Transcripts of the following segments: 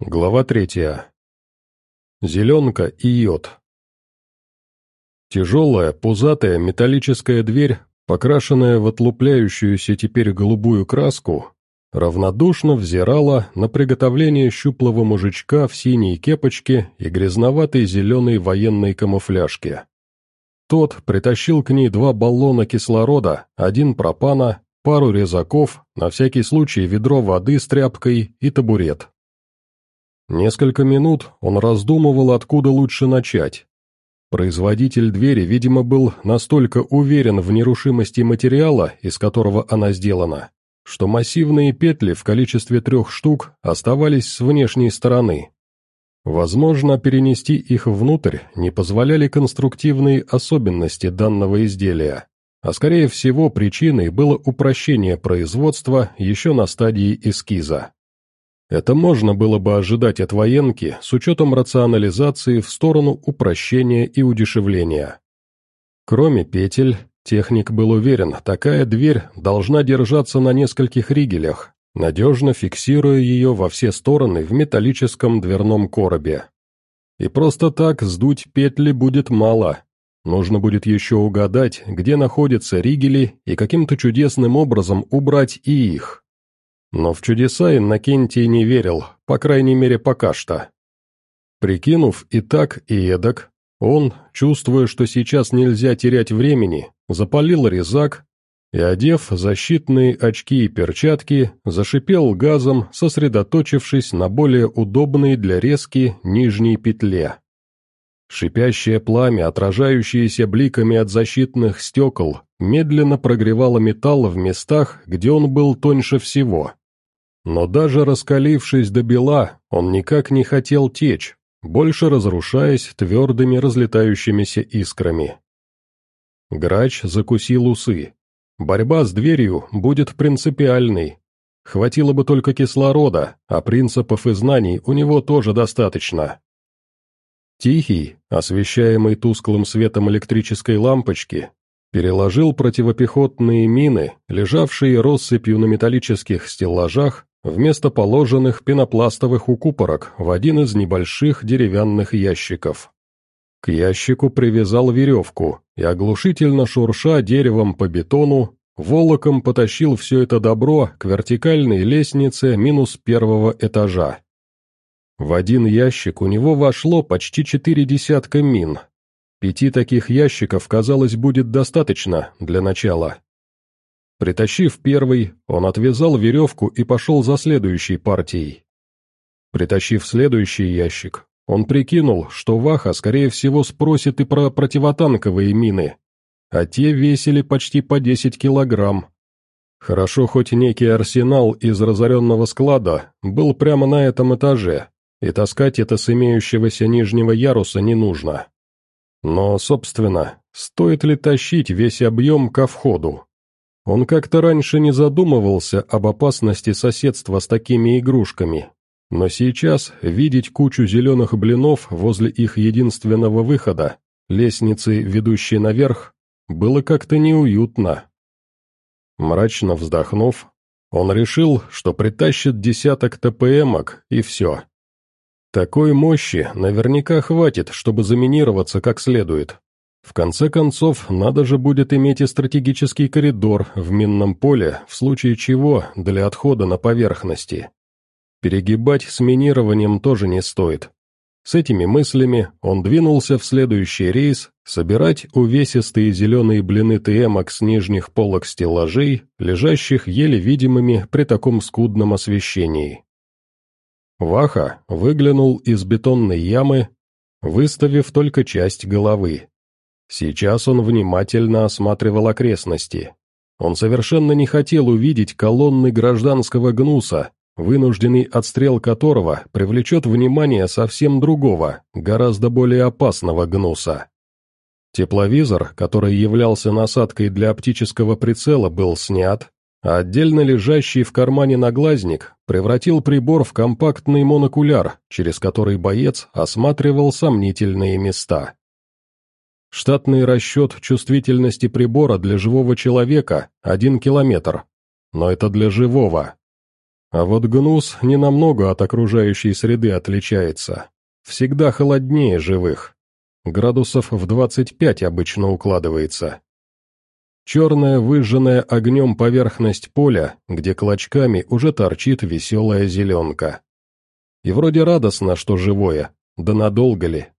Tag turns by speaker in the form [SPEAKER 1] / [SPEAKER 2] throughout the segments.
[SPEAKER 1] Глава третья. Зеленка и йод. Тяжелая, пузатая металлическая дверь, покрашенная в отлупляющуюся теперь голубую краску, равнодушно взирала на приготовление щуплого мужичка в синей кепочке и грязноватой зеленой военной камуфляжке. Тот притащил к ней два баллона кислорода, один пропана, пару резаков, на всякий случай ведро воды с тряпкой и табурет. Несколько минут он раздумывал, откуда лучше начать. Производитель двери, видимо, был настолько уверен в нерушимости материала, из которого она сделана, что массивные петли в количестве трех штук оставались с внешней стороны. Возможно, перенести их внутрь не позволяли конструктивные особенности данного изделия, а скорее всего причиной было упрощение производства еще на стадии эскиза. Это можно было бы ожидать от военки с учетом рационализации в сторону упрощения и удешевления. Кроме петель, техник был уверен, такая дверь должна держаться на нескольких ригелях, надежно фиксируя ее во все стороны в металлическом дверном коробе. И просто так сдуть петли будет мало. Нужно будет еще угадать, где находятся ригели и каким-то чудесным образом убрать и их. Но в чудеса Иннокентий не верил, по крайней мере пока что. Прикинув и так, и эдак, он, чувствуя, что сейчас нельзя терять времени, запалил резак и, одев защитные очки и перчатки, зашипел газом, сосредоточившись на более удобной для резки нижней петле. Шипящее пламя, отражающееся бликами от защитных стекол, медленно прогревало металл в местах, где он был тоньше всего. Но даже раскалившись до бела, он никак не хотел течь, больше разрушаясь твердыми разлетающимися искрами. Грач закусил усы. Борьба с дверью будет принципиальной. Хватило бы только кислорода, а принципов и знаний у него тоже достаточно. Тихий, освещаемый тусклым светом электрической лампочки, переложил противопехотные мины, лежавшие россыпью на металлических стеллажах, вместо положенных пенопластовых укупорок в один из небольших деревянных ящиков. К ящику привязал веревку и, оглушительно шурша деревом по бетону, волоком потащил все это добро к вертикальной лестнице минус первого этажа. В один ящик у него вошло почти четыре десятка мин. Пяти таких ящиков, казалось, будет достаточно для начала. Притащив первый, он отвязал веревку и пошел за следующей партией. Притащив следующий ящик, он прикинул, что Ваха, скорее всего, спросит и про противотанковые мины, а те весили почти по 10 килограмм. Хорошо, хоть некий арсенал из разоренного склада был прямо на этом этаже, и таскать это с имеющегося нижнего яруса не нужно. Но, собственно, стоит ли тащить весь объем ко входу? Он как-то раньше не задумывался об опасности соседства с такими игрушками, но сейчас видеть кучу зеленых блинов возле их единственного выхода, лестницы, ведущей наверх, было как-то неуютно. Мрачно вздохнув, он решил, что притащит десяток ТПМок и все. Такой мощи наверняка хватит, чтобы заминироваться как следует. В конце концов, надо же будет иметь и стратегический коридор в минном поле, в случае чего, для отхода на поверхности. Перегибать с минированием тоже не стоит. С этими мыслями он двинулся в следующий рейс собирать увесистые зеленые блины ТМок с нижних полок стеллажей, лежащих еле видимыми при таком скудном освещении. Ваха выглянул из бетонной ямы, выставив только часть головы. Сейчас он внимательно осматривал окрестности. Он совершенно не хотел увидеть колонны гражданского гнуса, вынужденный отстрел которого привлечет внимание совсем другого, гораздо более опасного гнуса. Тепловизор, который являлся насадкой для оптического прицела, был снят, а отдельно лежащий в кармане наглазник превратил прибор в компактный монокуляр, через который боец осматривал сомнительные места. Штатный расчет чувствительности прибора для живого человека – один километр. Но это для живого. А вот гнус ненамного от окружающей среды отличается. Всегда холоднее живых. Градусов в 25 обычно укладывается. Черная, выжженная огнем поверхность поля, где клочками уже торчит веселая зеленка. И вроде радостно, что живое, да надолго ли?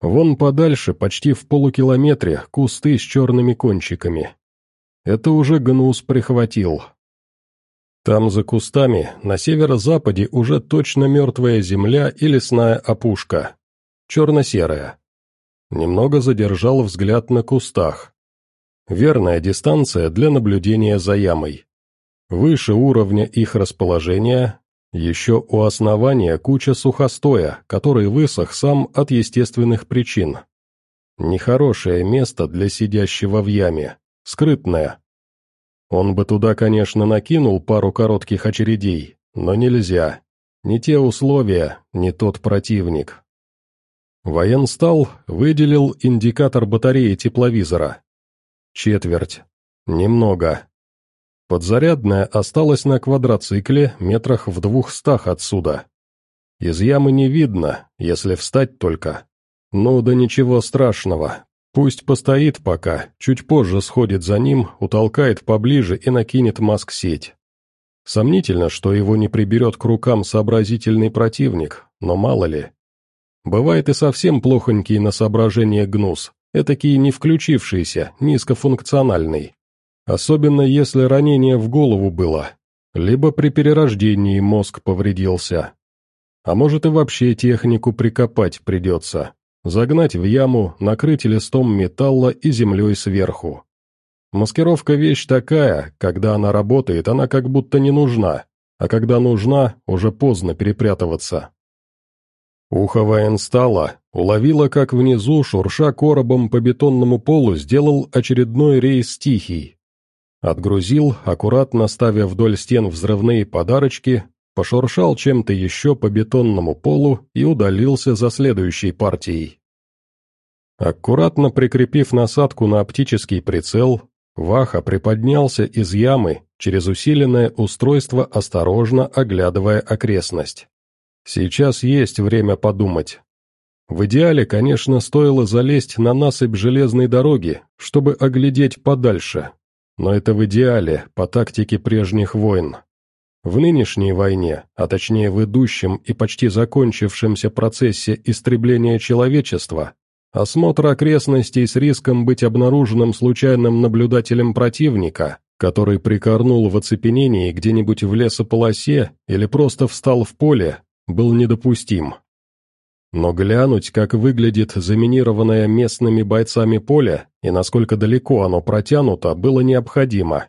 [SPEAKER 1] Вон подальше, почти в полукилометре, кусты с черными кончиками. Это уже гнус прихватил, там за кустами, на северо-западе, уже точно мертвая земля и лесная опушка. Черно-серая. Немного задержал взгляд на кустах. Верная дистанция для наблюдения за ямой. Выше уровня их расположения, еще у основания куча сухостоя, который высох сам от естественных причин. Нехорошее место для сидящего в яме, скрытное, он бы туда, конечно, накинул пару коротких очередей, но нельзя. Не те условия, не тот противник. Военстал выделил индикатор батареи тепловизора. Четверть. Немного. Подзарядная осталась на квадроцикле метрах в двухстах отсюда. Из ямы не видно, если встать только. Ну да ничего страшного, Пусть постоит пока, чуть позже сходит за ним, утолкает поближе и накинет маск-сеть. Сомнительно, что его не приберет к рукам сообразительный противник, но мало ли. Бывает и совсем плохонький на соображение гнус, этакий не включившийся, низкофункциональный. Особенно если ранение в голову было, либо при перерождении мозг повредился. А может и вообще технику прикопать придется, Загнать в яму, накрыть листом металла и землей сверху. Маскировка вещь такая, когда она работает, она как будто не нужна, а когда нужна, уже поздно перепрятываться. Ухо военстала уловило, как внизу, шурша коробом по бетонному полу, сделал очередной рейс тихий. Отгрузил, аккуратно ставя вдоль стен взрывные подарочки, пошуршал чем-то еще по бетонному полу и удалился за следующей партией. Аккуратно прикрепив насадку на оптический прицел, Ваха приподнялся из ямы через усиленное устройство, осторожно оглядывая окрестность. Сейчас есть время подумать. В идеале, конечно, стоило залезть на насыпь железной дороги, чтобы оглядеть подальше. Но это в идеале, по тактике прежних войн. В нынешней войне, а точнее в идущем и почти закончившемся процессе истребления человечества, осмотр окрестностей с риском быть обнаруженным случайным наблюдателем противника, который прикорнул в оцепенении где-нибудь в лесополосе или просто встал в поле, был недопустим. Но глянуть, как выглядит заминированное местными бойцами поле и насколько далеко оно протянуто, было необходимо.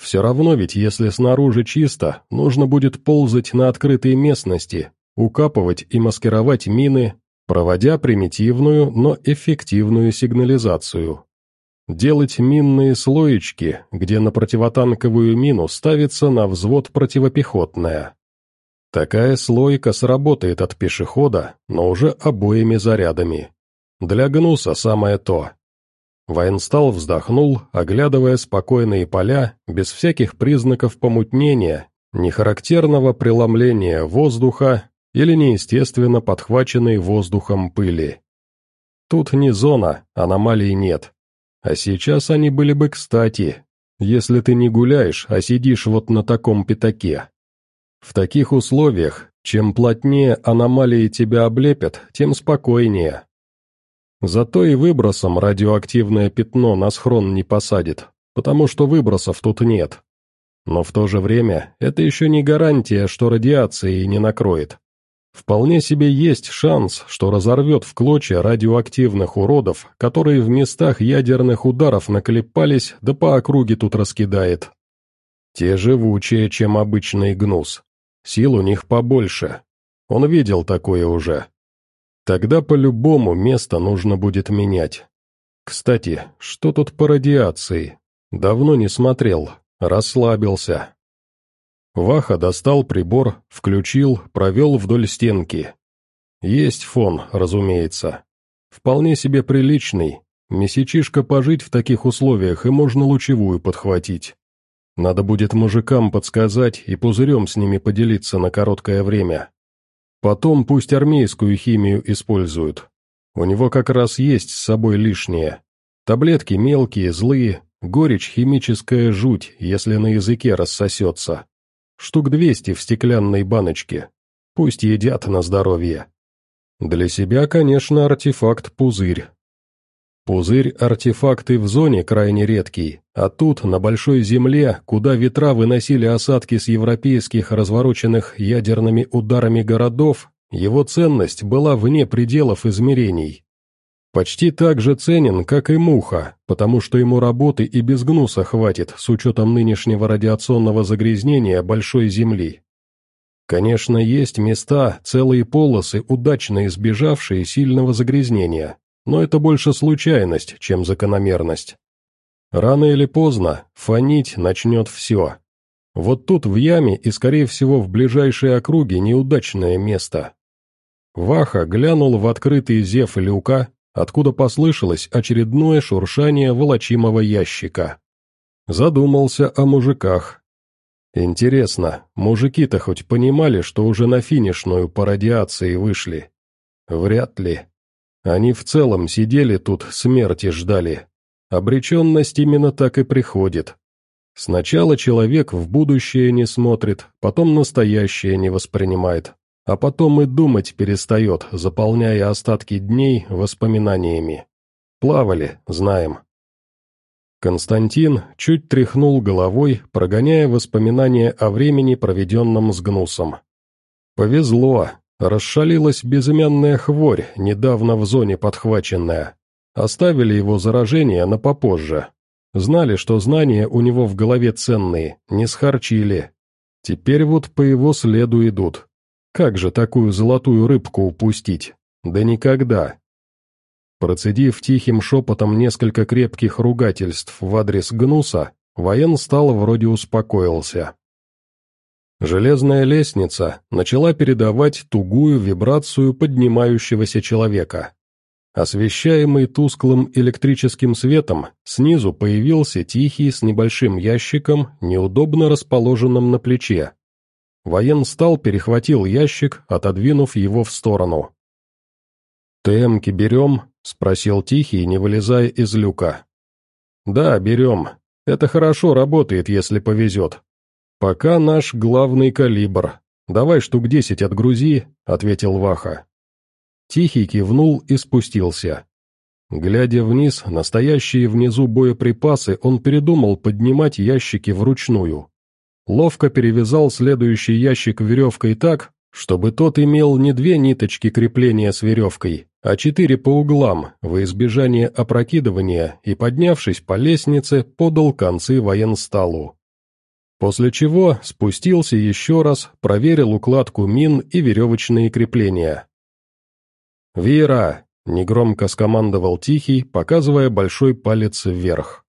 [SPEAKER 1] Все равно ведь, если снаружи чисто, нужно будет ползать на открытой местности, укапывать и маскировать мины, проводя примитивную, но эффективную сигнализацию. Делать минные слоечки, где на противотанковую мину ставится на взвод противопехотная. Такая слойка сработает от пешехода, но уже обоими зарядами. Для гнуса самое то. Военстал вздохнул, оглядывая спокойные поля, без всяких признаков помутнения, нехарактерного преломления воздуха или неестественно подхваченной воздухом пыли. Тут не зона, аномалий нет. А сейчас они были бы кстати, если ты не гуляешь, а сидишь вот на таком пятаке. В таких условиях, чем плотнее аномалии тебя облепят, тем спокойнее. Зато и выбросом радиоактивное пятно на схрон не посадит, потому что выбросов тут нет. Но в то же время это еще не гарантия, что радиации не накроет. Вполне себе есть шанс, что разорвет в клочья радиоактивных уродов, которые в местах ядерных ударов наклепались, да по округе тут раскидает. Те живучие, чем обычный гнус. Сил у них побольше. Он видел такое уже. Тогда по-любому место нужно будет менять. Кстати, что тут по радиации? Давно не смотрел, расслабился. Ваха достал прибор, включил, провел вдоль стенки. Есть фон, разумеется. Вполне себе приличный. Месячишка пожить в таких условиях, и можно лучевую подхватить. Надо будет мужикам подсказать и пузырем с ними поделиться на короткое время. Потом пусть армейскую химию используют. У него как раз есть с собой лишнее. Таблетки мелкие, злые, горечь химическая жуть, если на языке рассосется. Штук двести в стеклянной баночке. Пусть едят на здоровье. Для себя, конечно, артефакт-пузырь. Пузырь-артефакты в зоне крайне редкий, а тут, на большой земле, куда ветра выносили осадки с европейских развороченных ядерными ударами городов, его ценность была вне пределов измерений. Почти так же ценен, как и муха, потому что ему работы и без гнуса хватит с учетом нынешнего радиационного загрязнения большой земли. Конечно, есть места, целые полосы, удачно избежавшие сильного загрязнения, но это больше случайность, чем закономерность. Рано или поздно фонить начнет все. Вот тут в яме и, скорее всего, в ближайшей округе неудачное место. Ваха глянул в открытый зев люка, откуда послышалось очередное шуршание волочимого ящика. Задумался о мужиках. Интересно, мужики-то хоть понимали, что уже на финишную по радиации вышли? Вряд ли. Они в целом сидели тут, смерти ждали. Обреченность именно так и приходит. Сначала человек в будущее не смотрит, потом настоящее не воспринимает, а потом и думать перестает, заполняя остатки дней воспоминаниями. Плавали, знаем. Константин чуть тряхнул головой, прогоняя воспоминания о времени, проведенном с гнусом. Повезло, Расшалилась безымянная хворь, недавно в зоне подхваченная. Оставили его заражение на попозже. Знали, что знания у него в голове ценные, не схарчили. Теперь вот по его следу идут. Как же такую золотую рыбку упустить? Да никогда. Процедив тихим шепотом несколько крепких ругательств в адрес Гнуса, воен стал вроде успокоился. Железная лестница начала передавать тугую вибрацию поднимающегося человека. Освещаемый тусклым электрическим светом, снизу появился тихий с небольшим ящиком, неудобно расположенным на плече. Воен стал перехватил ящик, отодвинув его в сторону. «ТМки берем?» — спросил Тихий, не вылезая из люка. «Да, берем. Это хорошо работает, если повезет. «Пока наш главный калибр. Давай штук десять отгрузи», — ответил Ваха. Тихий кивнул и спустился. Глядя вниз, настоящие внизу боеприпасы, он передумал поднимать ящики вручную. Ловко перевязал следующий ящик веревкой так, чтобы тот имел не две ниточки крепления с веревкой, а четыре по углам, во избежание опрокидывания, и, поднявшись по лестнице, подал концы военсталу. После чего спустился еще раз, проверил укладку мин и веревочные крепления. «Вера!» — негромко скомандовал Тихий, показывая большой палец вверх.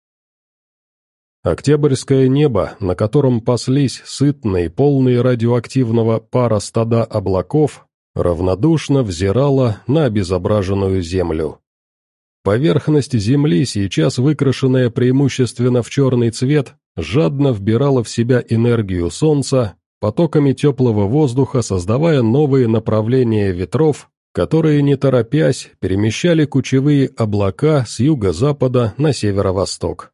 [SPEAKER 1] Октябрьское небо, на котором паслись сытные, полные радиоактивного пара стада облаков, равнодушно взирало на обезображенную землю. Поверхность Земли, сейчас выкрашенная преимущественно в черный цвет, жадно вбирала в себя энергию Солнца, потоками теплого воздуха создавая новые направления ветров, которые, не торопясь, перемещали кучевые облака с юго-запада на северо-восток.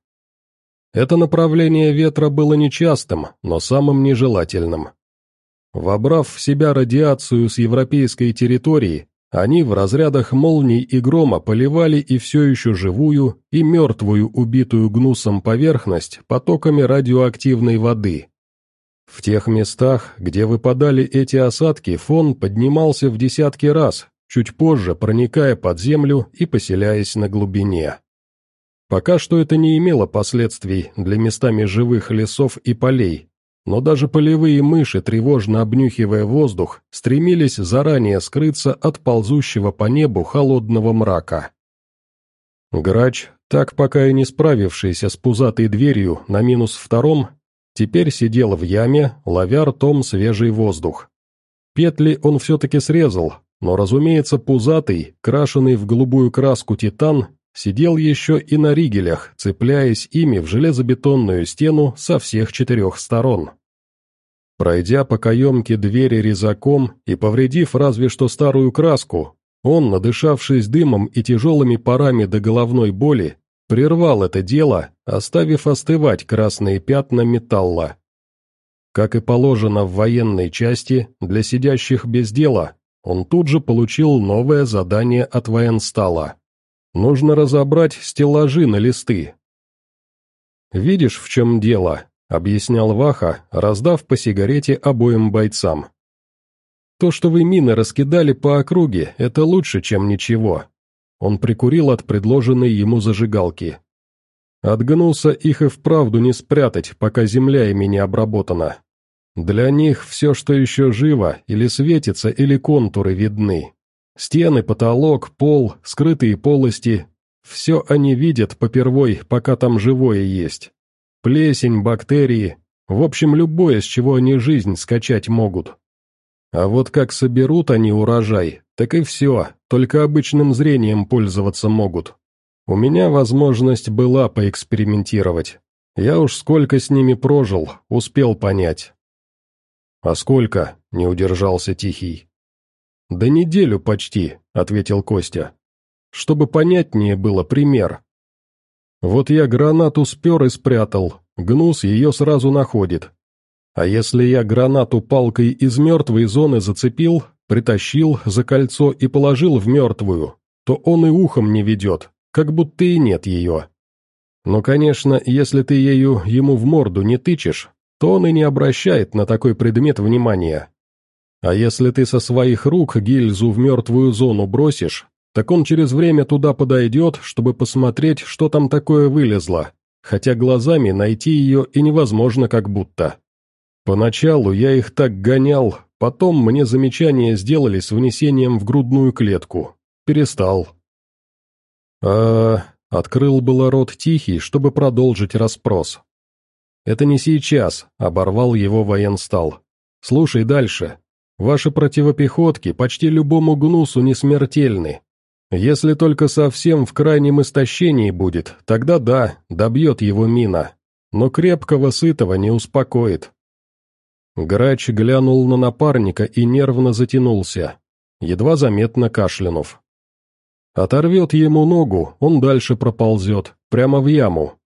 [SPEAKER 1] Это направление ветра было нечастым, но самым нежелательным. Вобрав в себя радиацию с европейской территории, они в разрядах молний и грома поливали и все еще живую, и мертвую, убитую гнусом поверхность потоками радиоактивной воды. В тех местах, где выпадали эти осадки, фон поднимался в десятки раз, чуть позже проникая под землю и поселяясь на глубине. Пока что это не имело последствий для местами живых лесов и полей, но даже полевые мыши, тревожно обнюхивая воздух, стремились заранее скрыться от ползущего по небу холодного мрака. Грач, так пока и не справившийся с пузатой дверью на минус втором, теперь сидел в яме, ловя ртом свежий воздух. Петли он все-таки срезал, но, разумеется, пузатый, крашеный в голубую краску титан, сидел еще и на ригелях, цепляясь ими в железобетонную стену со всех четырех сторон. Пройдя по каемке двери резаком и повредив разве что старую краску, он, надышавшись дымом и тяжелыми парами до головной боли, прервал это дело, оставив остывать красные пятна металла. Как и положено в военной части, для сидящих без дела, он тут же получил новое задание от военстала. Нужно разобрать стеллажи на листы. «Видишь, в чем дело?» — объяснял Ваха, раздав по сигарете обоим бойцам. «То, что вы мины раскидали по округе, это лучше, чем ничего». Он прикурил от предложенной ему зажигалки. От гнуса их и вправду не спрятать, пока земля ими не обработана. Для них все, что еще живо, или светится, или контуры видны. Стены, потолок, пол, скрытые полости — все они видят попервой, пока там живое есть. Плесень, бактерии, в общем, любое, с чего они жизнь скачать могут. А вот как соберут они урожай, так и все, только обычным зрением пользоваться могут. У меня возможность была поэкспериментировать. Я уж сколько с ними прожил, успел понять. «А сколько?» — не удержался Тихий. «Да неделю почти», — ответил Костя. «Чтобы понятнее было пример. Вот я гранату спер и спрятал, гнус ее сразу находит. А если я гранату палкой из мертвой зоны зацепил, притащил за кольцо и положил в мертвую, то он и ухом не ведет, как будто и нет ее. Но, конечно, если ты ею ему в морду не тычешь, то он и не обращает на такой предмет внимания. А если ты со своих рук гильзу в мертвую зону бросишь, так он через время туда подойдет, чтобы посмотреть, что там такое вылезло, хотя глазами найти ее и невозможно как будто. Поначалу я их так гонял, потом мне замечания сделали с внесением в грудную клетку. Перестал. а открыл было рот тихий, чтобы продолжить расспрос. «Это не сейчас», — оборвал его военстал. «Слушай дальше. Ваши противопехотки почти любому гнусу не смертельны, если только совсем в крайнем истощении будет, тогда да, добьет его мина. Но крепкого сытого не успокоит. Грач глянул на напарника и нервно затянулся, едва заметно кашлянув. Оторвет ему ногу, он дальше проползет, прямо в яму.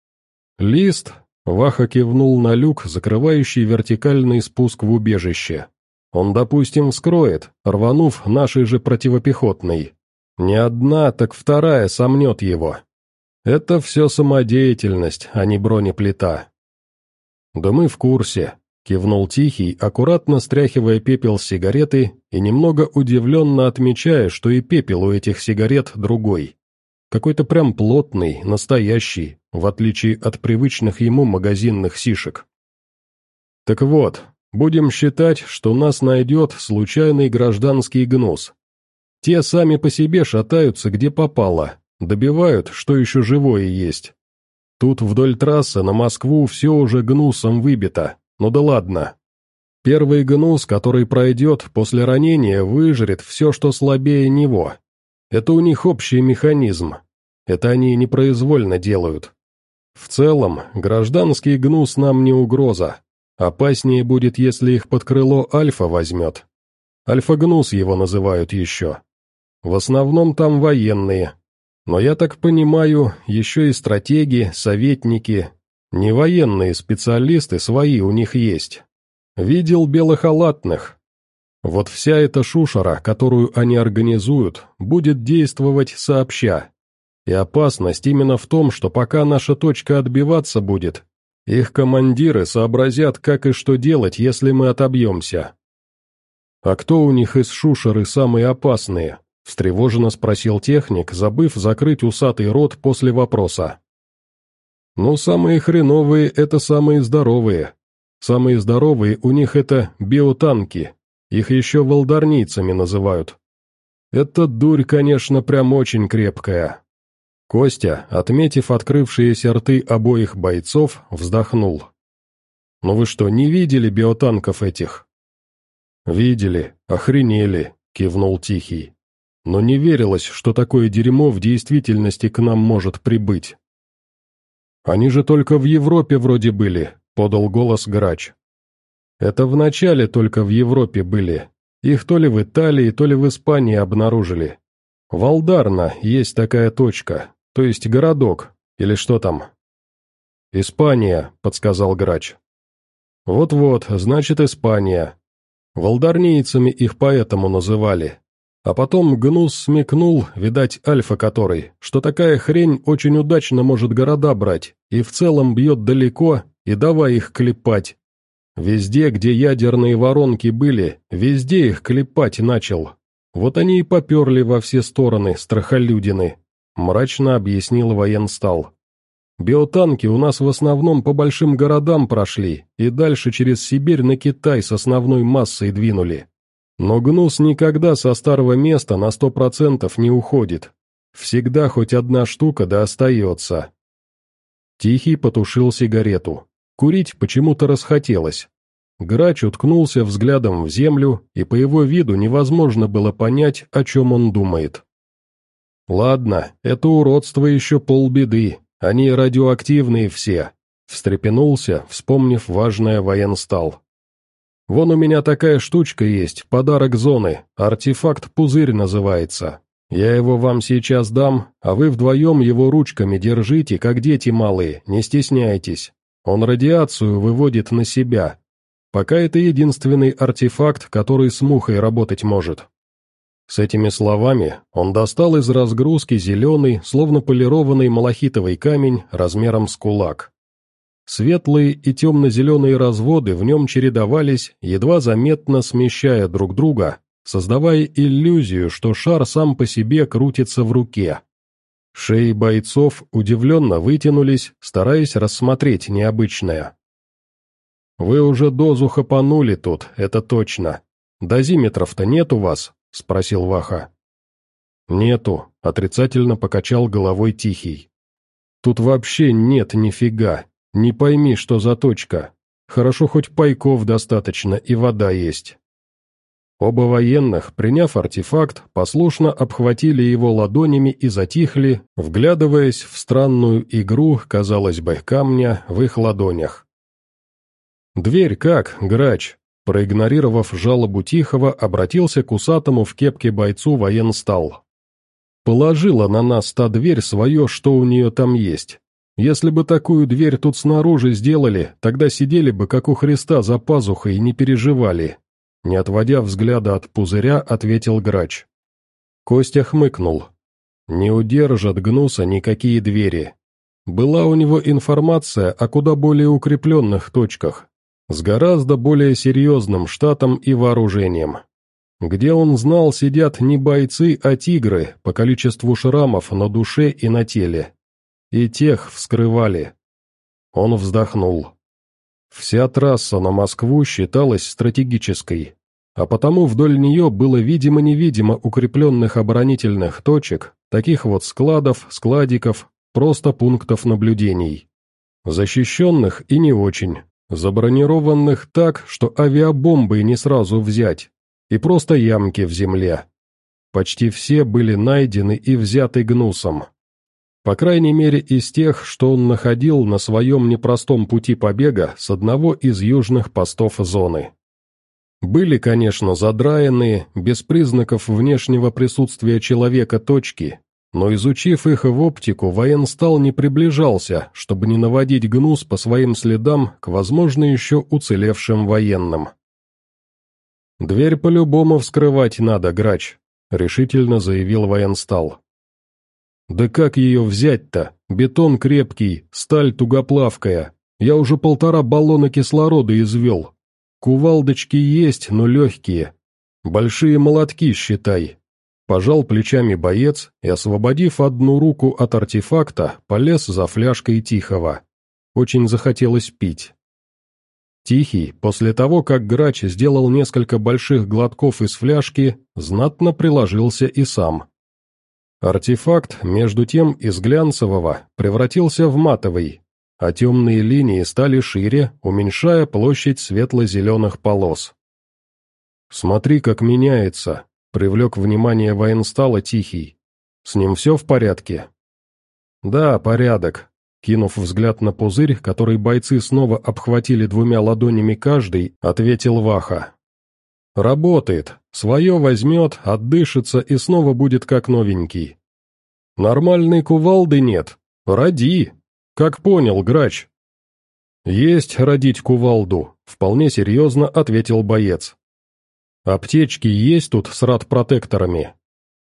[SPEAKER 1] Лист, Ваха кивнул на люк, закрывающий вертикальный спуск в убежище. Он, допустим, вскроет, рванув нашей же противопехотной. Не одна, так вторая сомнет его. Это все самодеятельность, а не бронеплита. «Да мы в курсе», — кивнул Тихий, аккуратно стряхивая пепел с сигареты и немного удивленно отмечая, что и пепел у этих сигарет другой. Какой-то прям плотный, настоящий, в отличие от привычных ему магазинных сишек. «Так вот, будем считать, что нас найдет случайный гражданский гнус, те сами по себе шатаются где попало, добивают, что еще живое есть. Тут вдоль трассы на Москву все уже гнусом выбито, ну да ладно. Первый гнус, который пройдет после ранения, выжрет все, что слабее него. Это у них общий механизм. Это они непроизвольно делают. В целом, гражданский гнус нам не угроза. Опаснее будет, если их под крыло Альфа возьмет. Альфа-гнус его называют еще. В основном там военные. Но я так понимаю, еще и стратеги, советники. Не военные специалисты свои у них есть. Видел белохалатных. Вот вся эта шушера, которую они организуют, будет действовать сообща. И опасность именно в том, что пока наша точка отбиваться будет, их командиры сообразят, как и что делать, если мы отобьемся. А кто у них из шушеры самые опасные? — встревоженно спросил техник, забыв закрыть усатый рот после вопроса. «Ну, самые хреновые — это самые здоровые. Самые здоровые у них это биотанки, их еще волдарницами называют. Эта дурь, конечно, прям очень крепкая». Костя, отметив открывшиеся рты обоих бойцов, вздохнул. «Ну вы что, не видели биотанков этих?» «Видели, охренели», — кивнул Тихий. но не верилось, что такое дерьмо в действительности к нам может прибыть. «Они же только в Европе вроде были», — подал голос Грач. «Это вначале только в Европе были. Их то ли в Италии, то ли в Испании обнаружили. Валдарна есть такая точка, то есть городок, или что там?» «Испания», — подсказал Грач. «Вот-вот, значит, Испания. Волдарнийцами их поэтому называли. А потом Гнус смекнул, видать, Альфа который, что такая хрень очень удачно может города брать, и в целом бьет далеко, и давай их клепать. Везде, где ядерные воронки были, везде их клепать начал. Вот они и поперли во все стороны, страхолюдины, мрачно объяснил военстал. Биотанки у нас в основном по большим городам прошли и дальше через Сибирь на Китай с основной массой двинули. Но гнус никогда со старого места на сто процентов не уходит. Всегда хоть одна штука да остается. Тихий потушил сигарету. Курить почему-то расхотелось. Грач уткнулся взглядом в землю, и по его виду невозможно было понять, о чем он думает. «Ладно, это уродство еще полбеды, они радиоактивные все», — встрепенулся, вспомнив важное военстал. Вон у меня такая штучка есть, подарок зоны, артефакт-пузырь называется. Я его вам сейчас дам, а вы вдвоем его ручками держите, как дети малые, не стесняйтесь. Он радиацию выводит на себя. Пока это единственный артефакт, который с мухой работать может. С этими словами он достал из разгрузки зеленый, словно полированный малахитовый камень размером с кулак. Светлые и темно-зеленые разводы в нем чередовались, едва заметно смещая друг друга, создавая иллюзию, что шар сам по себе крутится в руке. Шеи бойцов удивленно вытянулись, стараясь рассмотреть необычное. «Вы уже дозу хапанули тут, это точно. Дозиметров-то нет у вас?» — спросил Ваха. «Нету», — отрицательно покачал головой Тихий. «Тут вообще нет нифига, не пойми, что за точка. Хорошо хоть пайков достаточно и вода есть. Оба военных, приняв артефакт, послушно обхватили его ладонями и затихли, вглядываясь в странную игру, казалось бы, камня в их ладонях. «Дверь как, грач?» Проигнорировав жалобу Тихого, обратился к усатому в кепке бойцу военстал. «Положила на нас та дверь свое, что у нее там есть. Если бы такую дверь тут снаружи сделали, тогда сидели бы, как у Христа, за пазухой и не переживали». Не отводя взгляда от пузыря, ответил грач. Костя хмыкнул. «Не удержат гнуса никакие двери. Была у него информация о куда более укрепленных точках, с гораздо более серьезным штатом и вооружением. Где он знал, сидят не бойцы, а тигры по количеству шрамов на душе и на теле и тех вскрывали. Он вздохнул. Вся трасса на Москву считалась стратегической, а потому вдоль нее было видимо-невидимо укрепленных оборонительных точек, таких вот складов, складиков, просто пунктов наблюдений. Защищенных и не очень, забронированных так, что авиабомбы не сразу взять, и просто ямки в земле. Почти все были найдены и взяты гнусом. По крайней мере из тех, что он находил на своем непростом пути побега с одного из южных постов зоны. Были, конечно, задраенные, без признаков внешнего присутствия человека точки, но изучив их в оптику, военстал не приближался, чтобы не наводить гнус по своим следам к, возможно, еще уцелевшим военным. «Дверь по-любому вскрывать надо, грач», — решительно заявил военстал. Да как ее взять-то? Бетон крепкий, сталь тугоплавкая. Я уже полтора баллона кислорода извел. Кувалдочки есть, но легкие. Большие молотки, считай. Пожал плечами боец и, освободив одну руку от артефакта, полез за фляжкой Тихого. Очень захотелось пить. Тихий, после того, как грач сделал несколько больших глотков из фляжки, знатно приложился и сам. Артефакт, между тем, из глянцевого превратился в матовый, а темные линии стали шире, уменьшая площадь светло-зеленых полос. «Смотри, как меняется», привлек внимание военстала Тихий. «С ним все в порядке?» «Да, порядок», кинув взгляд на пузырь, который бойцы снова обхватили двумя ладонями каждый, ответил Ваха. «Работает, свое возьмет, отдышится и снова будет как новенький». «Нормальной кувалды нет. Роди!» «Как понял, грач?» «Есть родить кувалду», — вполне серьезно ответил боец. «Аптечки есть тут с радпротекторами?»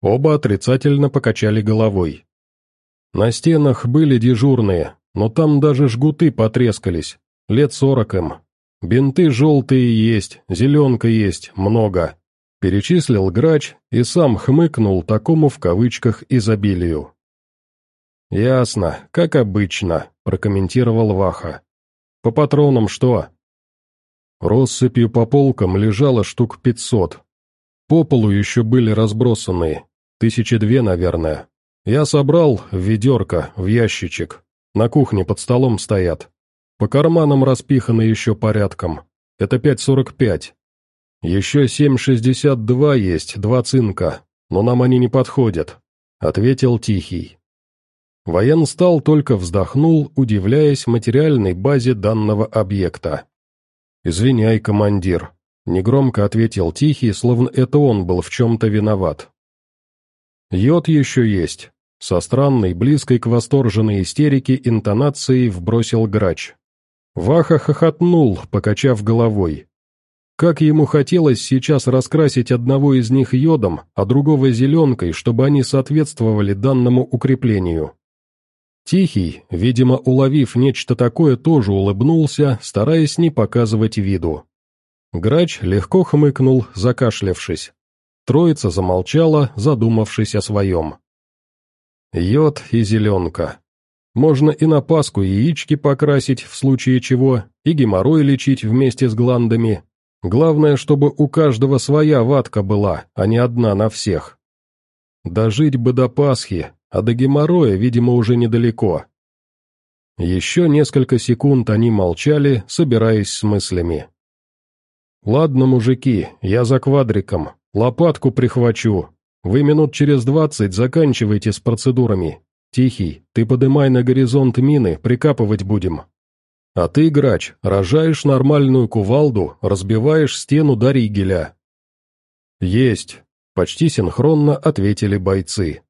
[SPEAKER 1] Оба отрицательно покачали головой. На стенах были дежурные, но там даже жгуты потрескались, лет сорок им. Бинты желтые есть, зеленка есть, много. Перечислил грач и сам хмыкнул такому в кавычках изобилию. «Ясно, как обычно», — прокомментировал Ваха. «По патронам что?» Россыпью по полкам лежало штук пятьсот. По полу еще были разбросаны, тысячи две, наверное. Я собрал ведерко, в ящичек. На кухне под столом стоят. По карманам распиханы еще порядком. Это пять сорок пять. Еще семь шестьдесят два есть, два цинка, но нам они не подходят», — ответил Тихий. Военстал только вздохнул, удивляясь материальной базе данного объекта. «Извиняй, командир», — негромко ответил Тихий, словно это он был в чем-то виноват. «Йод еще есть», — со странной, близкой к восторженной истерике интонацией вбросил грач. Ваха хохотнул, покачав головой. Как ему хотелось сейчас раскрасить одного из них йодом, а другого зеленкой, чтобы они соответствовали данному укреплению. Тихий, видимо, уловив нечто такое, тоже улыбнулся, стараясь не показывать виду. Грач легко хмыкнул, закашлявшись. Троица замолчала, задумавшись о своем. Йод и зеленка. Можно и на Пасху яички покрасить, в случае чего, и геморрой лечить вместе с гландами, Главное, чтобы у каждого своя ватка была, а не одна на всех. Дожить бы до Пасхи, а до геморроя, видимо, уже недалеко. Еще несколько секунд они молчали, собираясь с мыслями. «Ладно, мужики, я за квадриком, лопатку прихвачу. Вы минут через двадцать заканчивайте с процедурами. Тихий, ты подымай на горизонт мины, прикапывать будем». А ты, грач, рожаешь нормальную кувалду, разбиваешь стену до ригеля. Есть, почти синхронно ответили бойцы.